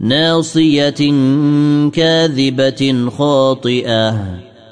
ناصية كاذبة خاطئة.